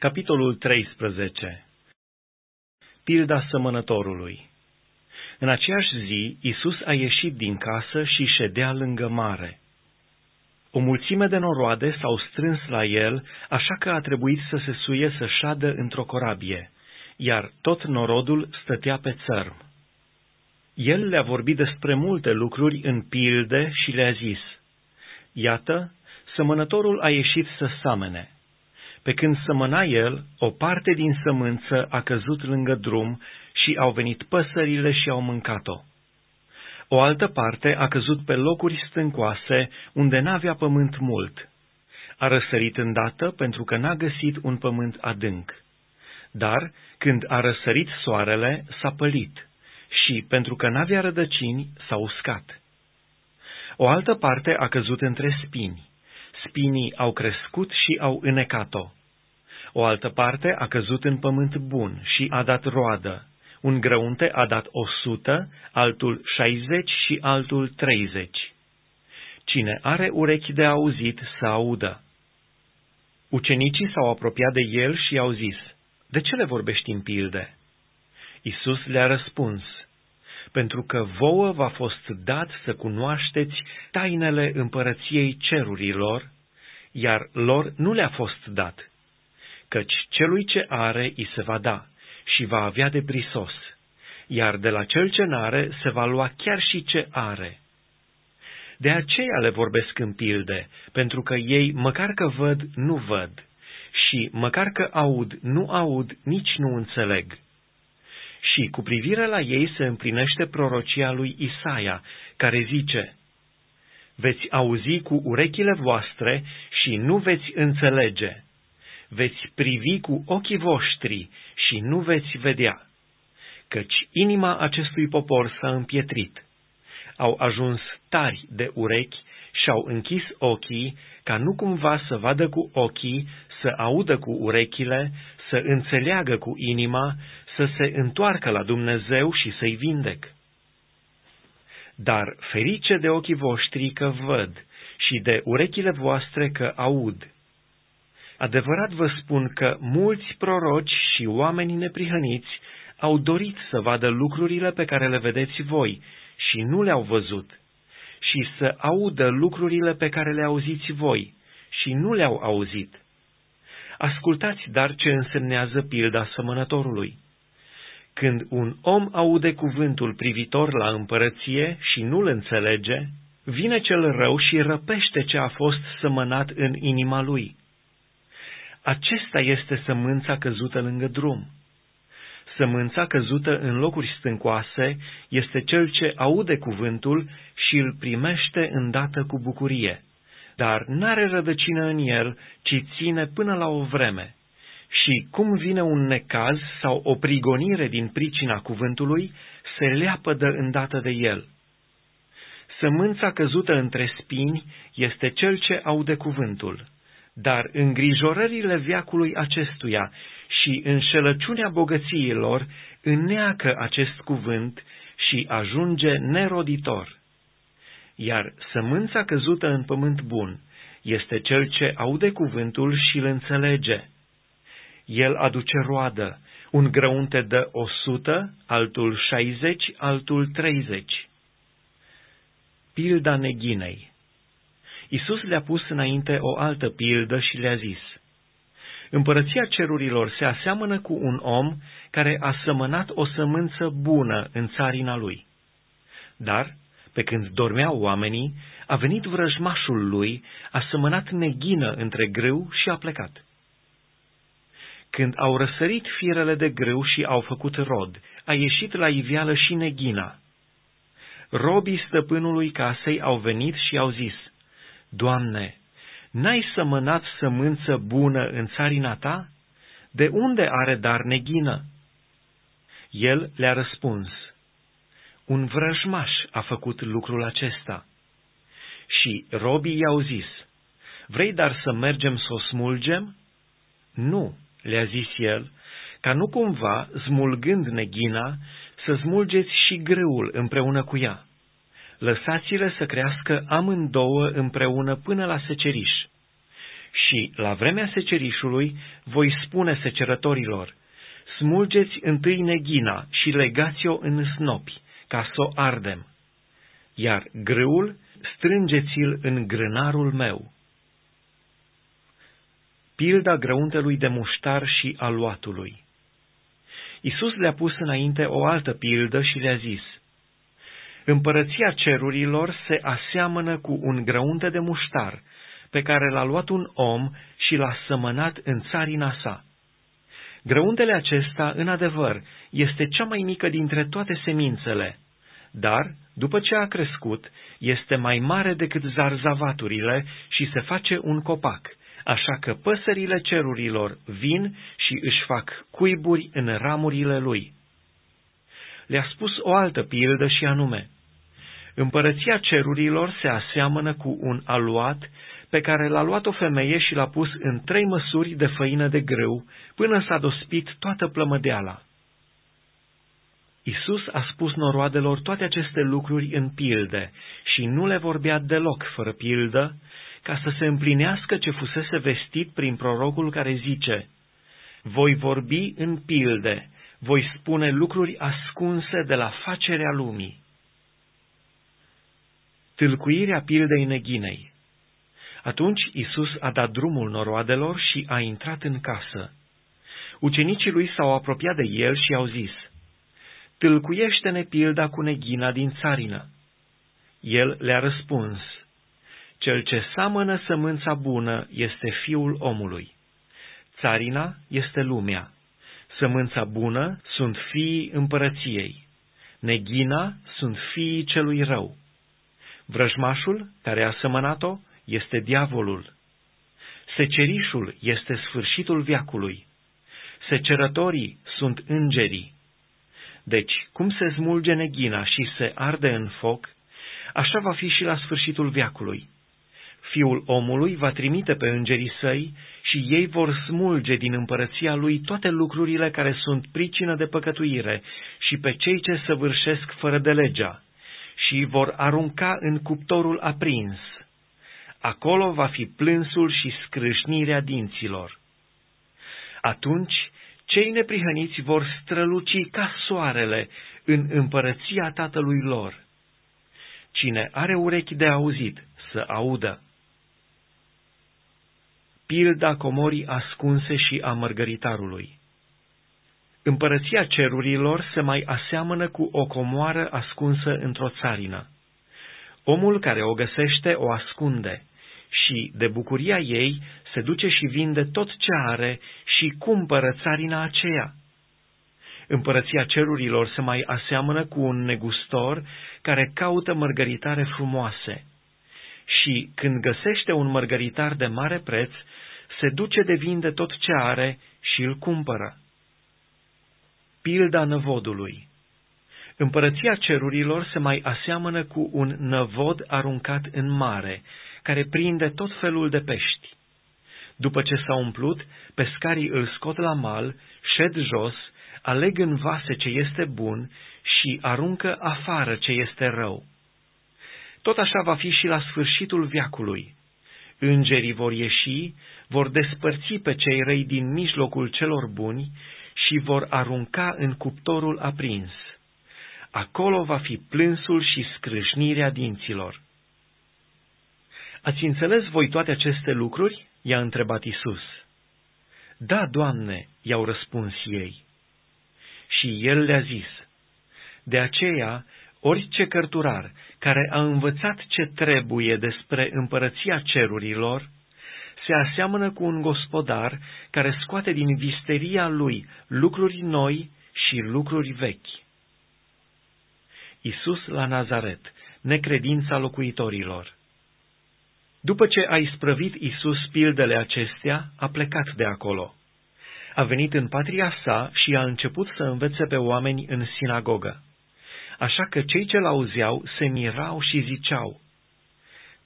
Capitolul 13 Pilda sămănătorului În aceeași zi, Isus a ieșit din casă și ședea lângă mare. O mulțime de noroade s-au strâns la el, așa că a trebuit să se suie să șadă într-o corabie, iar tot norodul stătea pe țărm. El le-a vorbit despre multe lucruri în pilde și le-a zis, Iată, sămănătorul a ieșit să samene. Pe când sămăna el, o parte din sămânță a căzut lângă drum și au venit păsările și au mâncat-o. O altă parte a căzut pe locuri stâncoase, unde n-avea pământ mult. A răsărit îndată pentru că n-a găsit un pământ adânc. Dar, când a răsărit soarele, s-a pălit și, pentru că n-avea rădăcini, s-a uscat. O altă parte a căzut între spini spinii au crescut și au înecat-o. O altă parte a căzut în pământ bun și a dat roadă. Un grăunte a dat o sută, altul șaizeci și altul treizeci. Cine are urechi de auzit, să audă. Ucenicii s-au apropiat de el și i-au zis, De ce le vorbești în pilde? Isus le-a răspuns, pentru că vouă v-a fost dat să cunoașteți tainele împărăției cerurilor, iar lor nu le-a fost dat, căci celui ce are îi se va da și va avea de prisos, iar de la cel ce n-are se va lua chiar și ce are. De aceea le vorbesc în pilde, pentru că ei, măcar că văd, nu văd, și măcar că aud, nu aud, nici nu înțeleg și cu privire la ei se împlinește prorocia lui Isaia, care zice, Veți auzi cu urechile voastre și nu veți înțelege, veți privi cu ochii voștri și nu veți vedea, căci inima acestui popor s-a împietrit. Au ajuns tari de urechi și-au închis ochii, ca nu cumva să vadă cu ochii, să audă cu urechile, să înțeleagă cu inima, să se întoarcă la Dumnezeu și să-i vindec. Dar ferice de ochii voștri că văd și de urechile voastre că aud. Adevărat vă spun că mulți proroci și oameni neprihăniți au dorit să vadă lucrurile pe care le vedeți voi și nu le-au văzut, și să audă lucrurile pe care le auziți voi și nu le-au auzit. Ascultați dar ce însemnează pilda sămănătorului. Când un om aude cuvântul privitor la împărăție și nu-l înțelege, vine cel rău și răpește ce a fost sămănat în inima lui. Acesta este sămânța căzută lângă drum. Sămânța căzută în locuri stâncoase este cel ce aude cuvântul și îl primește îndată cu bucurie, dar n-are rădăcină în el, ci ține până la o vreme și cum vine un necaz sau o prigonire din pricina cuvântului, se leapădă îndată de el. Sămânța căzută între spini este cel ce aude cuvântul, dar îngrijorările viacului acestuia și înșelăciunea bogățiilor înneacă acest cuvânt și ajunge neroditor. Iar sămânța căzută în pământ bun este cel ce aude cuvântul și îl înțelege el aduce roadă, un grăunte dă o sută, altul șaizeci, altul treizeci. Pilda neghinei Isus le-a pus înainte o altă pildă și le-a zis, Împărăția cerurilor se aseamănă cu un om care a sămănat o sămânță bună în țarina lui. Dar, pe când dormeau oamenii, a venit vrăjmașul lui, a sămănat neghină între grâu și a plecat. Când au răsărit firele de grâu și au făcut rod, a ieșit la iveală și neghina. Robii stăpânului casei au venit și au zis, Doamne, n-ai sămănat sămânță bună în țarina ta? De unde are dar neghină? El le-a răspuns, Un vrăjmaș a făcut lucrul acesta. Și robii i-au zis, Vrei dar să mergem să o smulgem? Nu, le-a zis el, ca nu cumva, smulgând neghina, să smulgeți și grâul împreună cu ea. Lăsați-le să crească amândouă împreună până la seceriș. Și, la vremea secerișului, voi spune secerătorilor, smulgeți întâi neghina și legați-o în snopi, ca să o ardem, iar grâul strângeți-l în grânarul meu. Pilda grăuntelui de muștar și aluatului Isus le-a pus înainte o altă pildă și le-a zis, Împărăția cerurilor se aseamănă cu un grăunte de muștar, pe care l-a luat un om și l-a sămănat în țarina sa. Grăuntele acesta, în adevăr, este cea mai mică dintre toate semințele, dar, după ce a crescut, este mai mare decât zarzavaturile și se face un copac, așa că păsările cerurilor vin și își fac cuiburi în ramurile lui. Le-a spus o altă pildă și anume, Împărăția cerurilor se aseamănă cu un aluat pe care l-a luat o femeie și l-a pus în trei măsuri de făină de grâu, până s-a dospit toată plămădeala. Isus a spus noroadelor toate aceste lucruri în pilde și nu le vorbea deloc fără pildă, ca să se împlinească ce fusese vestit prin prorocul care zice, Voi vorbi în pilde, voi spune lucruri ascunse de la facerea lumii. Tâlcuirea pildei neghinei Atunci Isus a dat drumul noroadelor și a intrat în casă. Ucenicii lui s-au apropiat de el și au zis, Tâlcuiește-ne pilda cu neghina din țarină. El le-a răspuns, Cel ce samănă sămânța bună este fiul omului. Țarina este lumea. Sămânța bună sunt fiii împărăției. Neghina sunt fiii celui rău. Vrăjmașul care a sămănat-o este diavolul. Secerișul este sfârșitul viacului. Secerătorii sunt îngerii. Deci, cum se smulge neghina și se arde în foc, așa va fi și la sfârșitul viacului. Fiul omului va trimite pe îngerii săi și ei vor smulge din împărăția lui toate lucrurile care sunt pricină de păcătuire și pe cei ce săvârșesc fără de legea și vor arunca în cuptorul aprins. Acolo va fi plânsul și scrâșnirea dinților. Atunci cei neprihăniți vor străluci ca soarele în împărăția tatălui lor. Cine are urechi de auzit, să audă. Pilda comorii ascunse și a mărgăritarului Împărăția cerurilor se mai aseamănă cu o comoară ascunsă într-o țarină. Omul care o găsește o ascunde și, de bucuria ei, se duce și vinde tot ce are și cumpără țarina aceea. Împărăția cerurilor se mai aseamănă cu un negustor care caută mărgăritare frumoase și, când găsește un mărgăritar de mare preț, se duce de vinde tot ce are și îl cumpără. Pilda năvodului Împărăția cerurilor se mai aseamănă cu un năvod aruncat în mare, care prinde tot felul de pești. După ce s-a umplut, pescarii îl scot la mal, șed jos, aleg în vase ce este bun și aruncă afară ce este rău. Tot așa va fi și la sfârșitul viacului. Îngerii vor ieși, vor despărți pe cei răi din mijlocul celor buni și vor arunca în cuptorul aprins. Acolo va fi plânsul și scrâșnirea dinților. Ați înțeles voi toate aceste lucruri? i-a întrebat Isus. Da, Doamne, i-au răspuns ei. Și el le-a zis, de aceea, orice cărturar care a învățat ce trebuie despre împărăția cerurilor, se aseamănă cu un gospodar care scoate din visteria lui lucruri noi și lucruri vechi. Isus la Nazaret, necredința locuitorilor După ce a isprăvit Isus pildele acestea, a plecat de acolo. A venit în patria sa și a început să învețe pe oameni în sinagogă. Așa că cei ce l-auzeau se mirau și ziceau,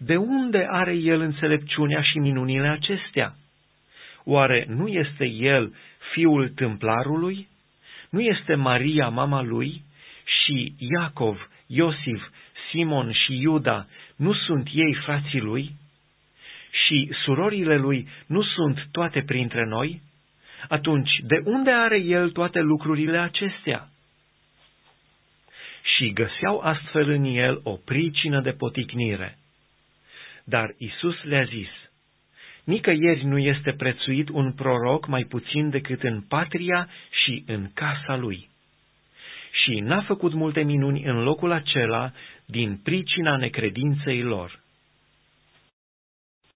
de unde are el înțelepciunea și minunile acestea? Oare nu este el fiul tâmplarului? Nu este Maria mama lui? Și Iacov, Iosif, Simon și Iuda, nu sunt ei frații lui? și surorile lui nu sunt toate printre noi? Atunci, de unde are el toate lucrurile acestea? Și găseau astfel în el o pricină de poticnire. Dar Isus le-a zis, Nicăieri nu este prețuit un proroc mai puțin decât în patria și în casa lui. Și n-a făcut multe minuni în locul acela din pricina necredinței lor.